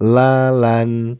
lalan.